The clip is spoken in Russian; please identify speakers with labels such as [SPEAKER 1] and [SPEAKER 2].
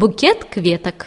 [SPEAKER 1] Букет кветок.